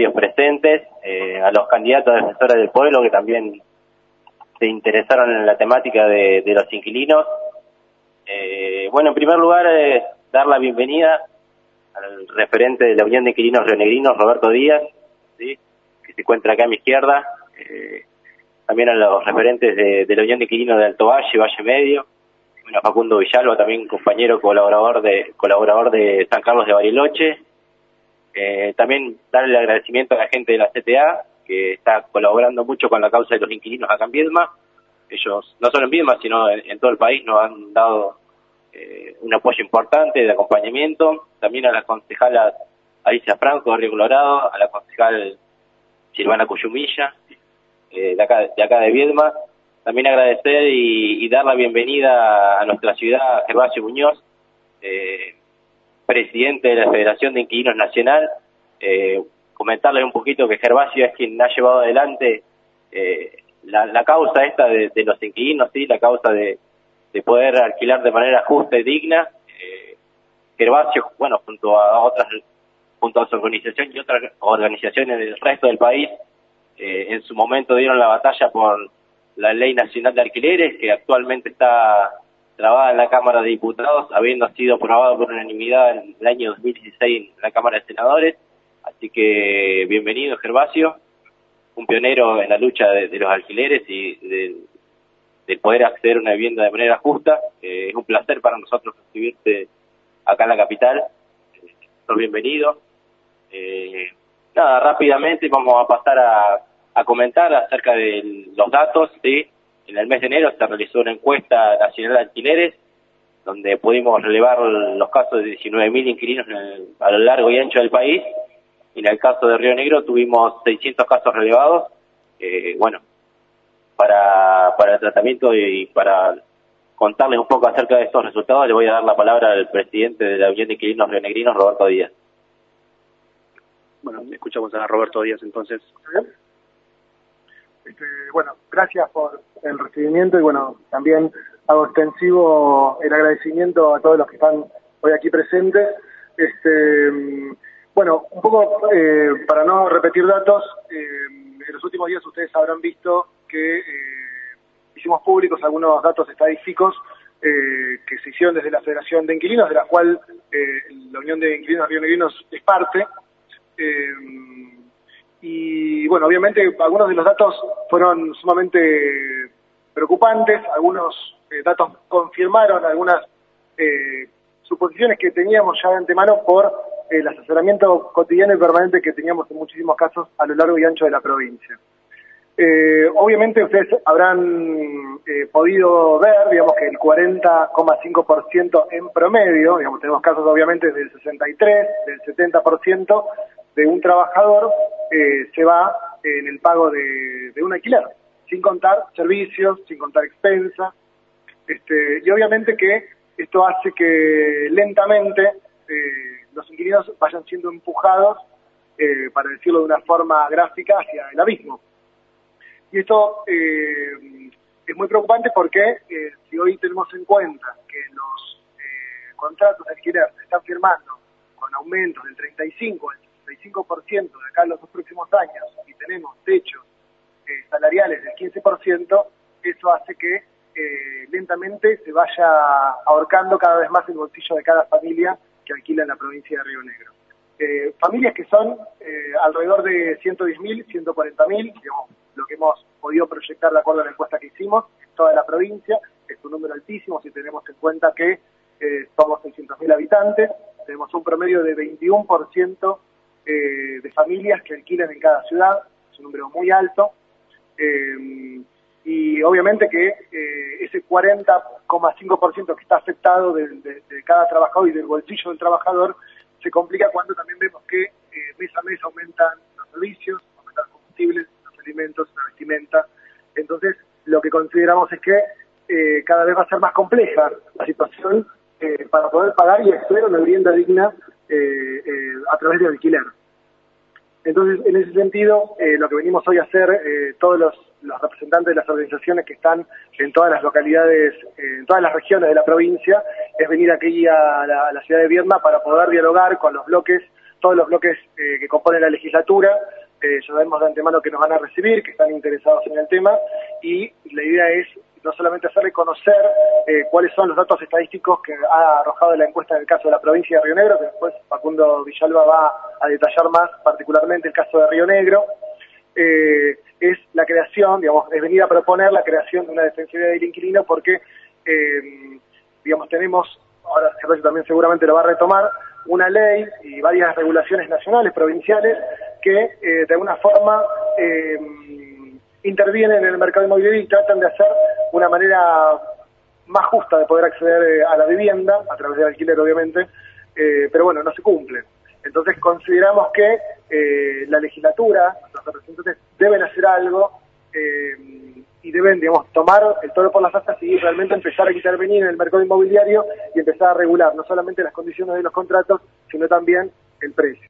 medios presentes, eh, a los candidatos a defensores del pueblo que también se interesaron en la temática de, los inquilinos. Eh, bueno, en primer lugar, eh, dar la bienvenida al referente de la Unión de Inquilinos Rionegrinos, Roberto Díaz, ¿sí? que se encuentra acá a mi izquierda. también a los referentes de, la Unión de Inquilinos de Alto Valle, Valle Medio. Bueno, Facundo Villalba, también compañero colaborador de colaborador de San Carlos de Bariloche eh, también darle el agradecimiento a la gente de la CTA, que está colaborando mucho con la causa de los inquilinos acá en Viedma. Ellos, no solo en Viedma, sino en, todo el país, nos han dado eh, un apoyo importante de acompañamiento. También a la concejala Alicia Franco de Río Colorado, a la concejal Silvana Cuyumilla, eh, de, acá, de acá de Viedma. También agradecer y, dar la bienvenida a nuestra ciudad, Gervasio Muñoz, eh, presidente de la Federación de Inquilinos Nacional, eh, comentarle un poquito que Gervasio es quien ha llevado adelante eh, la, causa esta de, los inquilinos, sí, la causa de, poder alquilar de manera justa y digna. Eh, Gervasio, bueno, junto a otras, junto a su organización y otras organizaciones del resto del país, eh, en su momento dieron la batalla por la Ley Nacional de Alquileres, que actualmente está trabada en la Cámara de Diputados, habiendo sido aprobado por unanimidad en el año 2016 en la Cámara de Senadores. Así que bienvenido, Gervasio, un pionero en la lucha de, los alquileres y de, poder acceder a una vivienda de manera justa. Eh, es un placer para nosotros recibirte acá en la capital. Eh, bienvenido. Eh, nada, rápidamente vamos a pasar a, a comentar acerca de los datos, ¿sí? En el mes de enero se realizó una encuesta nacional de alquileres donde pudimos relevar los casos de 19.000 inquilinos a lo largo y ancho del país. Y en el caso de Río Negro tuvimos 600 casos relevados. Eh, bueno, para, para el tratamiento y para contarles un poco acerca de estos resultados, le voy a dar la palabra al presidente de la Unión de Inquilinos Rionegrinos, Roberto Díaz. Bueno, escuchamos a Roberto Díaz entonces. Este, bueno, gracias por el recibimiento y bueno, también hago extensivo el agradecimiento a todos los que están hoy aquí presentes. Este, bueno, un poco eh, para no repetir datos, eh, en los últimos días ustedes habrán visto que eh, hicimos públicos algunos datos estadísticos que se hicieron desde la Federación de Inquilinos, de la cual la Unión de Inquilinos Rionegrinos es parte. Y bueno, obviamente algunos de los datos fueron sumamente preocupantes, algunos eh, datos confirmaron algunas eh, suposiciones que teníamos ya de antemano por el asesoramiento cotidiano y permanente que teníamos en muchísimos casos a lo largo y ancho de la provincia. Eh, obviamente ustedes habrán podido ver, digamos, que el 40,5% en promedio, digamos, tenemos casos obviamente del 63, del 70% de un trabajador se va en el pago de, un alquiler sin contar servicios, sin contar expensas, este, y obviamente que esto hace que lentamente eh, los inquilinos vayan siendo empujados, eh, para decirlo de una forma gráfica, hacia el abismo. Y esto eh, es muy preocupante porque si hoy tenemos en cuenta que los contratos de alquiler se están firmando con aumentos del 35 al 65% de acá en los dos próximos años y tenemos techos eh, salariales del 15%, eso hace que eh, lentamente se vaya ahorcando cada vez más el bolsillo de cada familia que alquila en la provincia de Río Negro. Eh, familias que son alrededor de 110.000, 140.000, lo que hemos podido proyectar de acuerdo a la encuesta que hicimos en toda la provincia, es un número altísimo si tenemos en cuenta que somos 600.000 habitantes, tenemos un promedio de 21% de familias que alquilan en cada ciudad, es un número muy alto, eh, y obviamente que eh, ese 40,5% que está afectado de, cada trabajador y del bolsillo del trabajador se complica cuando también vemos que eh, mes a mes aumentan los servicios, aumentan los combustibles, los alimentos, la vestimenta. Entonces, lo que consideramos es que eh, cada vez va a ser más compleja la situación para poder pagar y acceder a una vivienda digna a través de alquiler. Entonces, en ese sentido, eh, lo que venimos hoy a hacer, eh, todos los, representantes de las organizaciones que están en todas las localidades, eh, en todas las regiones de la provincia, es venir aquí a la, ciudad de Viedma para poder dialogar con los bloques todos los bloques que componen la legislatura, ya sabemos de antemano que nos van a recibir, que están interesados en el tema, y la idea es no solamente hacer reconocer eh, cuáles son los datos estadísticos que ha arrojado la encuesta en el caso de la provincia de Río Negro, que después Facundo Villalba va a detallar más, particularmente el caso de Río Negro, eh, es la creación, digamos, es venir a proponer la creación de una defensoría del inquilino porque, eh, digamos, tenemos, ahora también seguramente lo va a retomar, una ley y varias regulaciones nacionales, provinciales, que de alguna forma intervienen en el mercado inmobiliario y tratan de hacer una manera más justa de poder acceder eh, a la vivienda, a través del alquiler obviamente, eh, pero bueno, no se cumplen. Entonces consideramos que eh, la legislatura, los representantes deben hacer algo y deben, digamos, tomar el toro por las astas y realmente empezar a intervenir en el mercado inmobiliario y empezar a regular no solamente las condiciones de los contratos, sino también el precio.